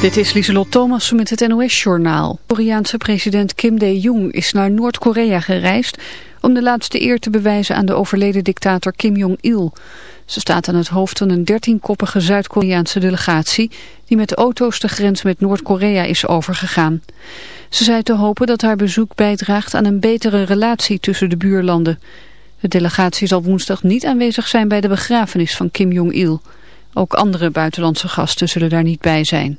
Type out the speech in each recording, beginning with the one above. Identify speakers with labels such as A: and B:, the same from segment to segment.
A: Dit is Lieselot Thomas met het NOS-journaal. Koreaanse president Kim Dae-jung is naar Noord-Korea gereisd... om de laatste eer te bewijzen aan de overleden dictator Kim Jong-il. Ze staat aan het hoofd van een dertienkoppige Zuid-Koreaanse delegatie... die met auto's de grens met Noord-Korea is overgegaan. Ze zei te hopen dat haar bezoek bijdraagt aan een betere relatie tussen de buurlanden. De delegatie zal woensdag niet aanwezig zijn bij de begrafenis van Kim Jong-il... Ook andere buitenlandse gasten zullen daar niet bij zijn.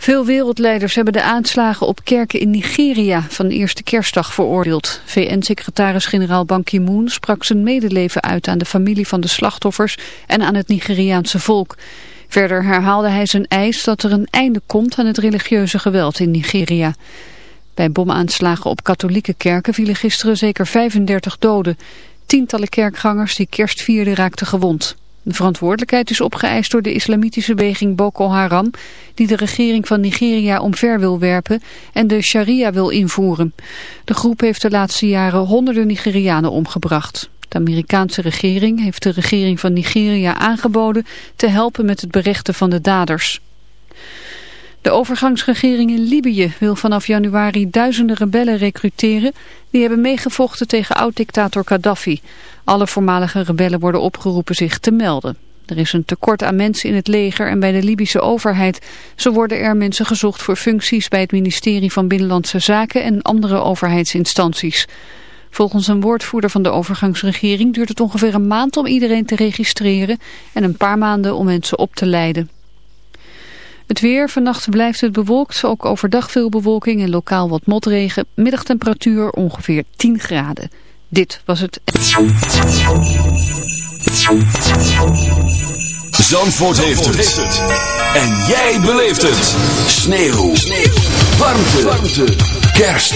A: Veel wereldleiders hebben de aanslagen op kerken in Nigeria van de eerste kerstdag veroordeeld. VN-secretaris-generaal Ban Ki-moon sprak zijn medeleven uit aan de familie van de slachtoffers en aan het Nigeriaanse volk. Verder herhaalde hij zijn eis dat er een einde komt aan het religieuze geweld in Nigeria. Bij bomaanslagen op katholieke kerken vielen gisteren zeker 35 doden. Tientallen kerkgangers die kerst vierden raakten gewond. De verantwoordelijkheid is opgeëist door de islamitische beweging Boko Haram, die de regering van Nigeria omver wil werpen en de sharia wil invoeren. De groep heeft de laatste jaren honderden Nigerianen omgebracht. De Amerikaanse regering heeft de regering van Nigeria aangeboden te helpen met het berechten van de daders. De overgangsregering in Libië wil vanaf januari duizenden rebellen recruteren die hebben meegevochten tegen oud-dictator Gaddafi. Alle voormalige rebellen worden opgeroepen zich te melden. Er is een tekort aan mensen in het leger en bij de Libische overheid. Zo worden er mensen gezocht voor functies bij het ministerie van Binnenlandse Zaken en andere overheidsinstanties. Volgens een woordvoerder van de overgangsregering duurt het ongeveer een maand om iedereen te registreren en een paar maanden om mensen op te leiden. Het weer, vannacht blijft het bewolkt, ook overdag veel bewolking en lokaal wat motregen. Middagtemperatuur ongeveer 10 graden. Dit was het...
B: Zandvoort, heeft, het. En jij beleeft het. Sneeuw. Sneeuw. Warmte. Warmte. Kerst.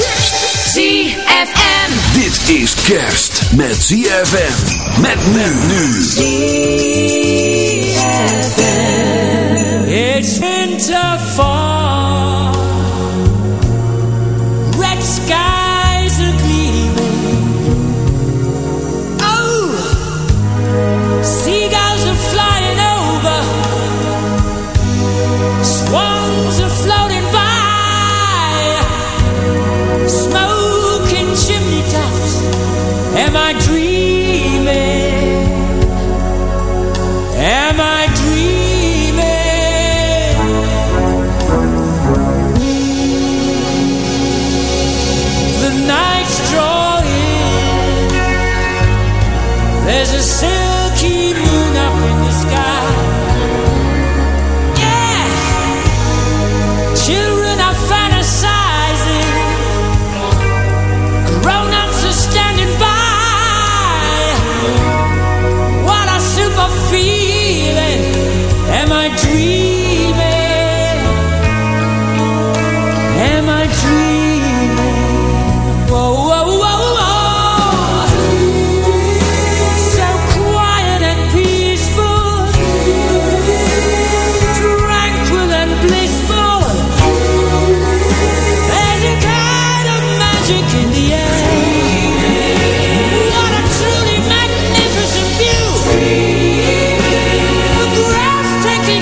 C: ZFM.
B: Dit is kerst met ZFM. Met men nu.
D: It's winter fall.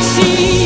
D: Breathtaking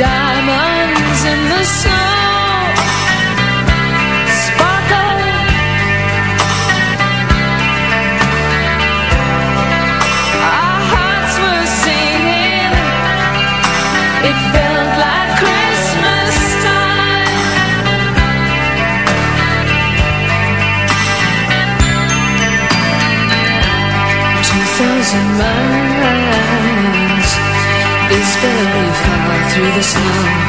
C: Diamonds through the snow.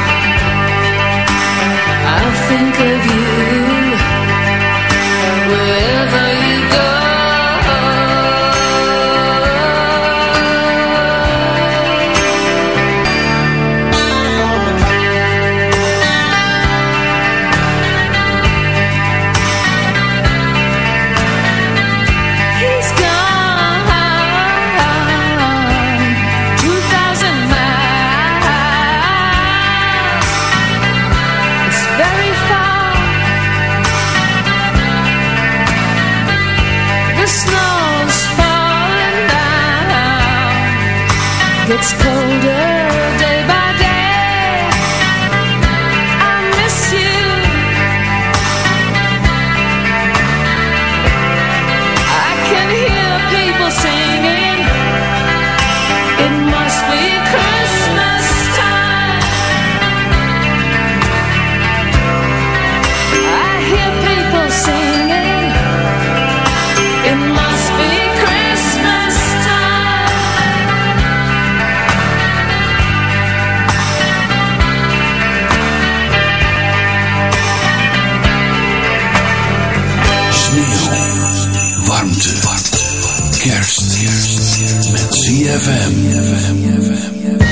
E: ZFM.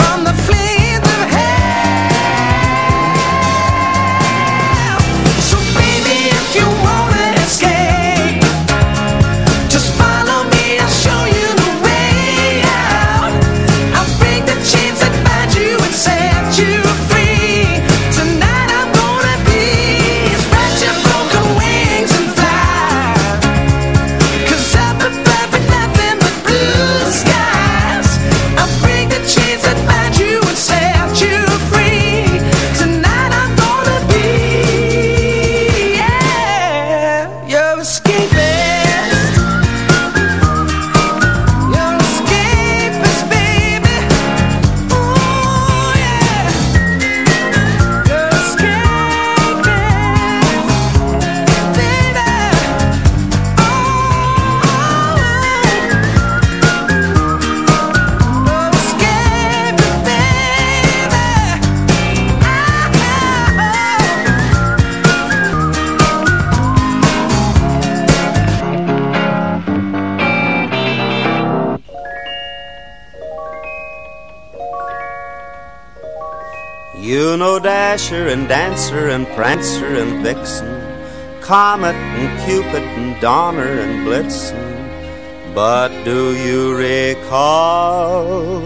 F: know Dasher and Dancer and Prancer and Vixen, Comet and Cupid and Donner and Blitzen. But do you recall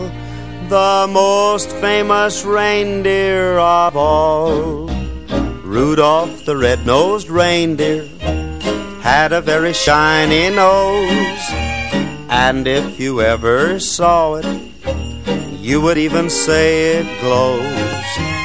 F: the most famous reindeer of all? Rudolph the red-nosed reindeer had a very shiny nose, and if you ever saw it, you would even say it glows.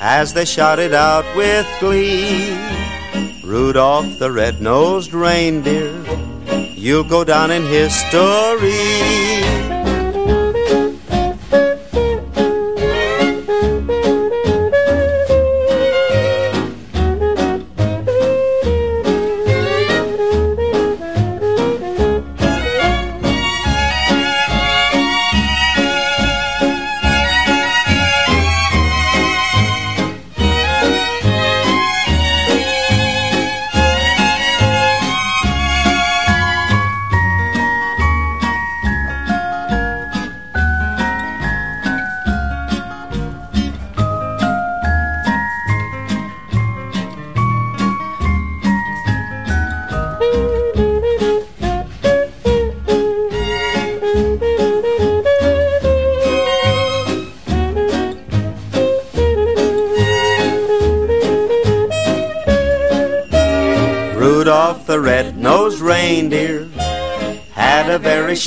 F: as they shouted out with glee. Rudolph the red-nosed reindeer, you'll go down in history.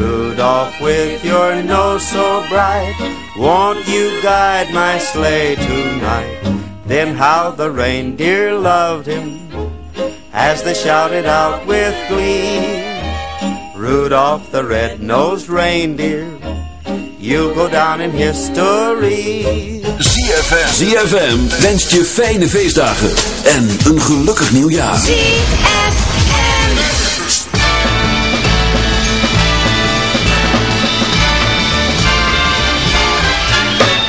F: Rudolph, with your nose so bright, won't you guide my sleigh tonight? Then how the reindeer loved him as they shouted out with glee. Rudolph the red-nosed reindeer, you'll go down in history.
E: ZFM. ZFM wenst je fijne feestdagen en een gelukkig nieuwjaar.
G: ZFM.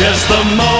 H: Yes, the most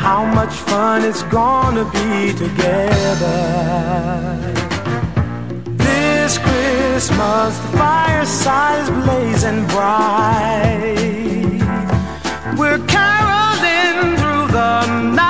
D: how much fun it's gonna be together. This Christmas, the fireside is blazing bright. We're caroling through the night.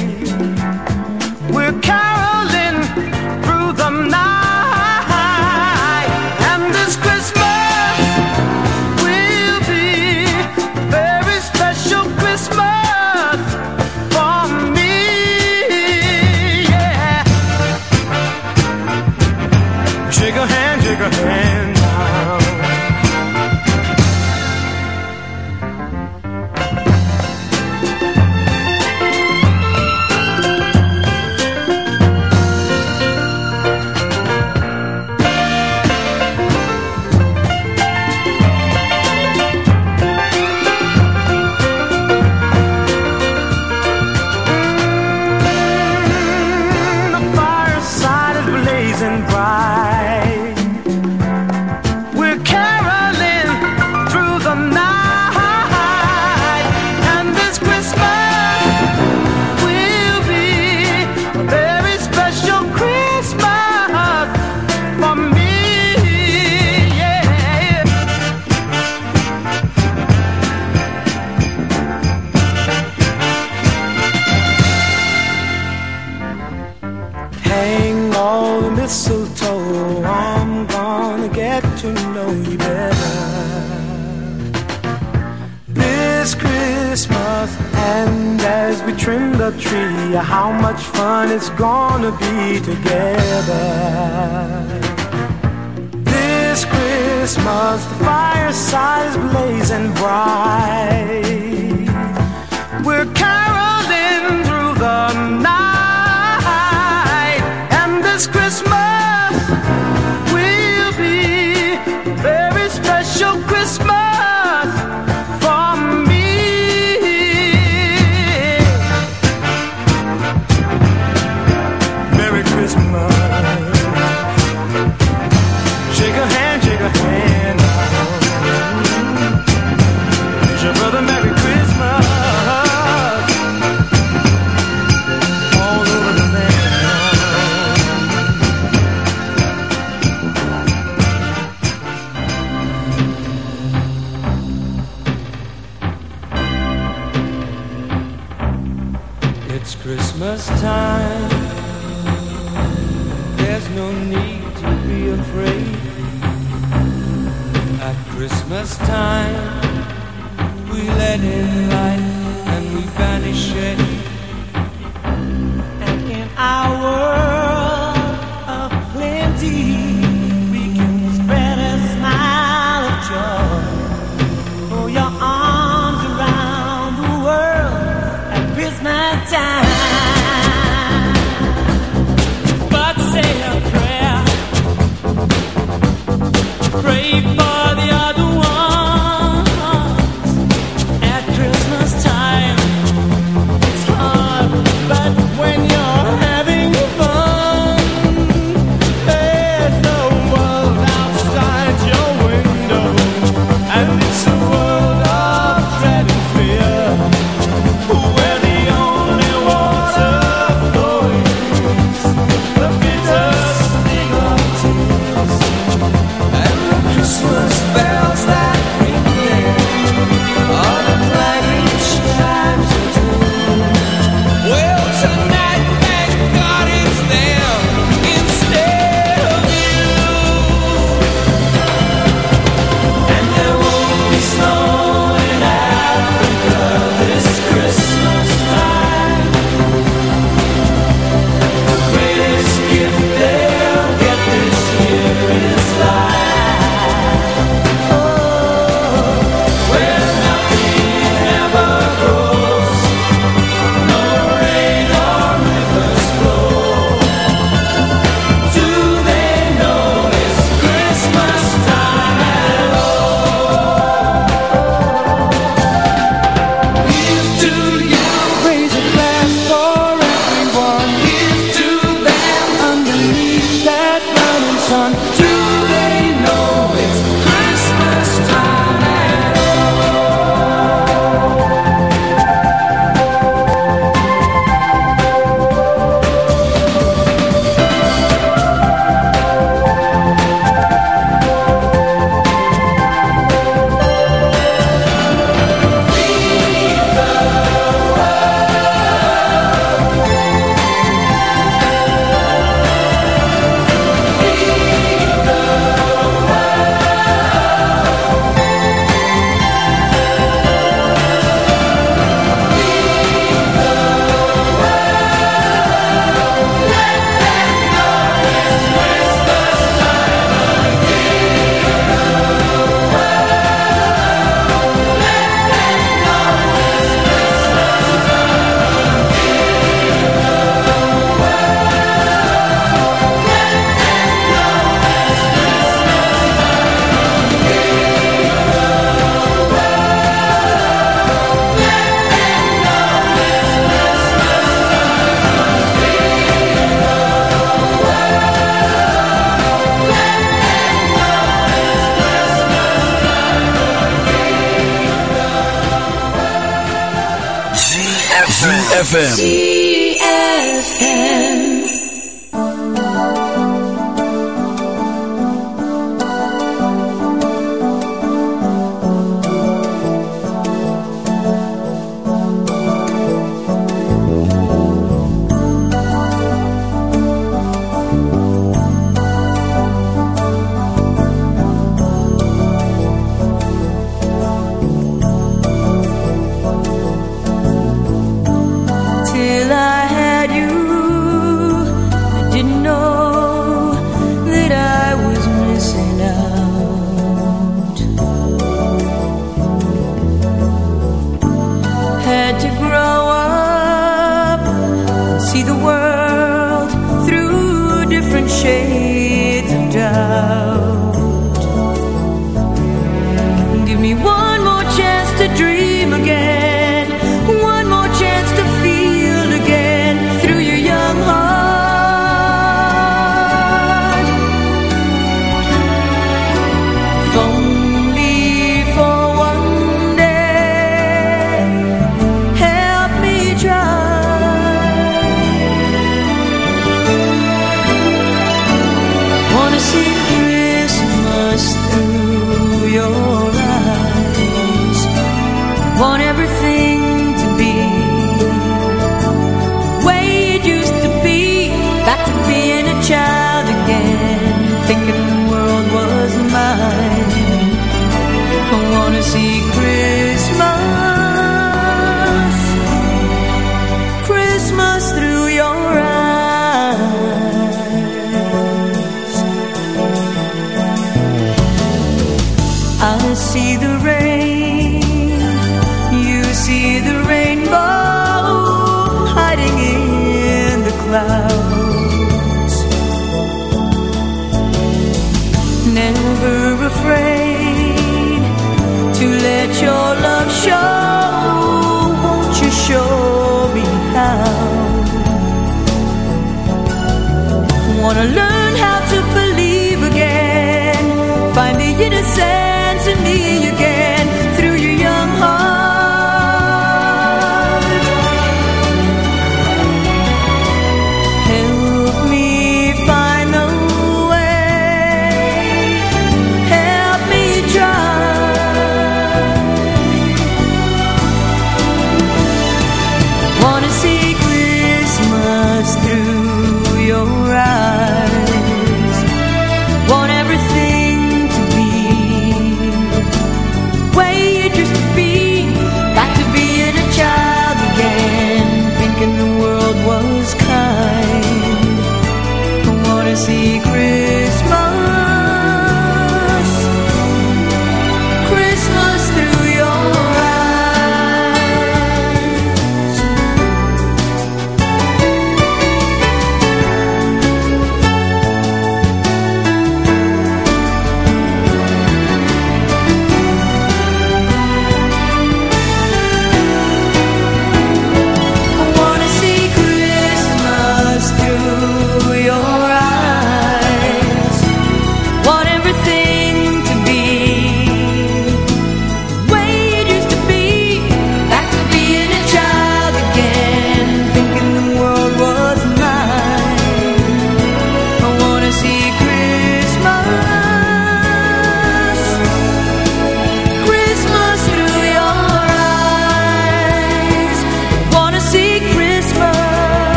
D: ZFM.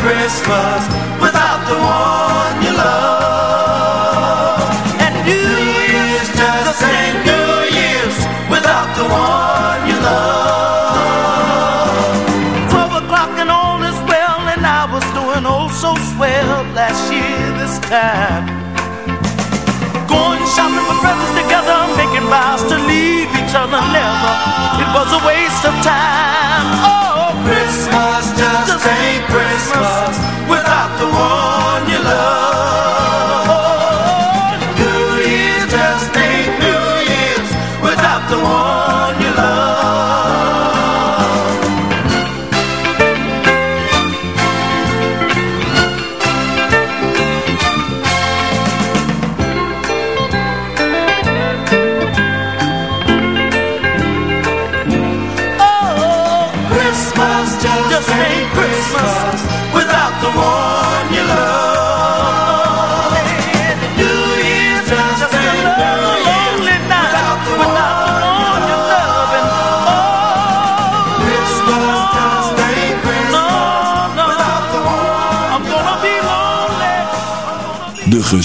I: Christmas
J: without the one you love.
K: and New Year's
B: Just ain't New Year's without the one you love.
K: Twelve o'clock and all is well, and I was doing oh so swell last year this time. Going shopping for presents together, making vows to leave each other never. It was a waste of time. Oh,
B: Christmas. Without the one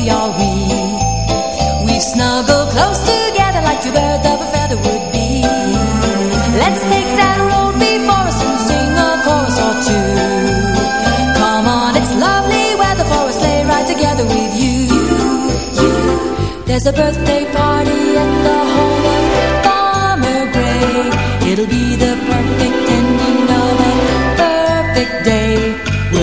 C: cozy are we. We've snuggled close together like two birds of a feather would be. Let's take that road before us and sing a chorus or two. Come on, it's lovely weather for a sleigh ride together with you. you, you. There's a birthday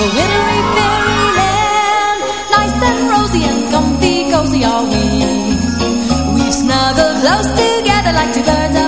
C: of a wintry fairyland. Nice and rosy and comfy, cozy are we. We snuggle close together like two birds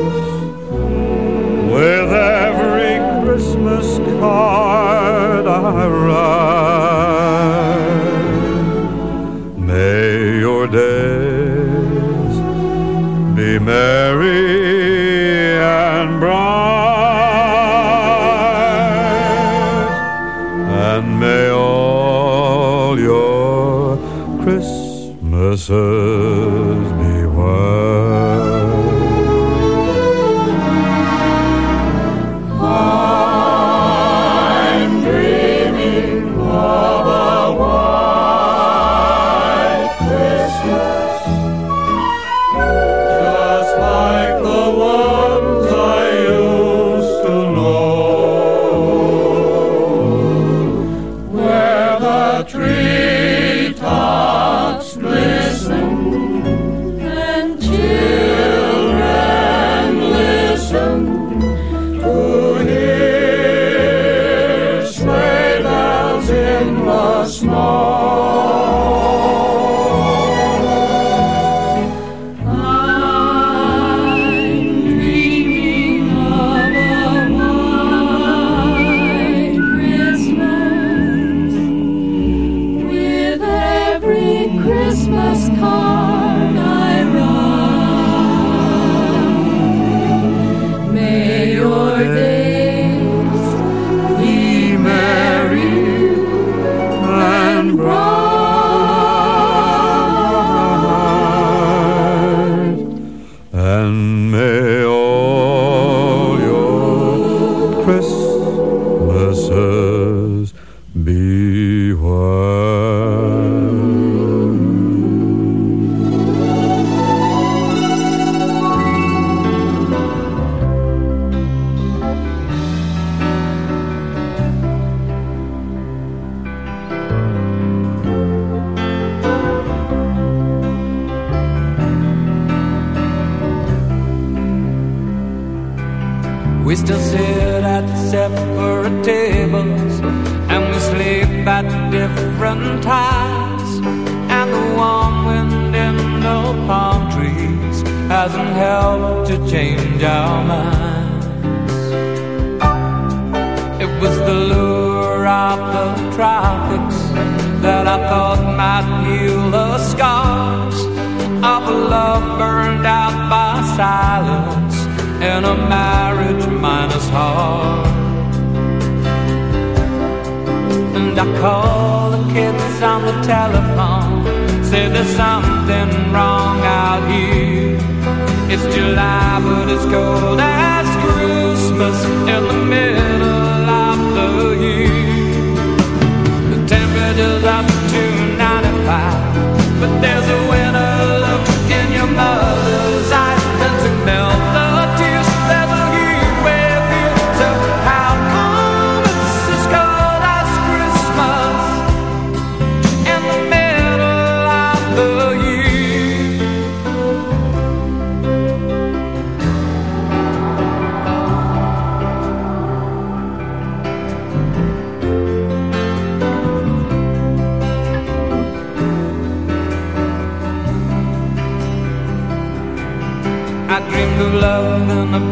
L: hard I ride. May your days be merry and bright, and may all your Christmases
D: hasn't helped to change our minds. It was the lure of the tropics that I thought might heal the scars of a love burned out by silence in a marriage minus heart. And I call the kids on the telephone, say there's something wrong. It's July, but it's cold as Christmas in the middle of the year. The temperature's up to 95, but there's a winter look in your mother's eyes, and to melt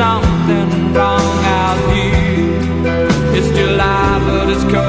D: something wrong out here. It's July but it's cold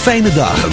B: fijne dag.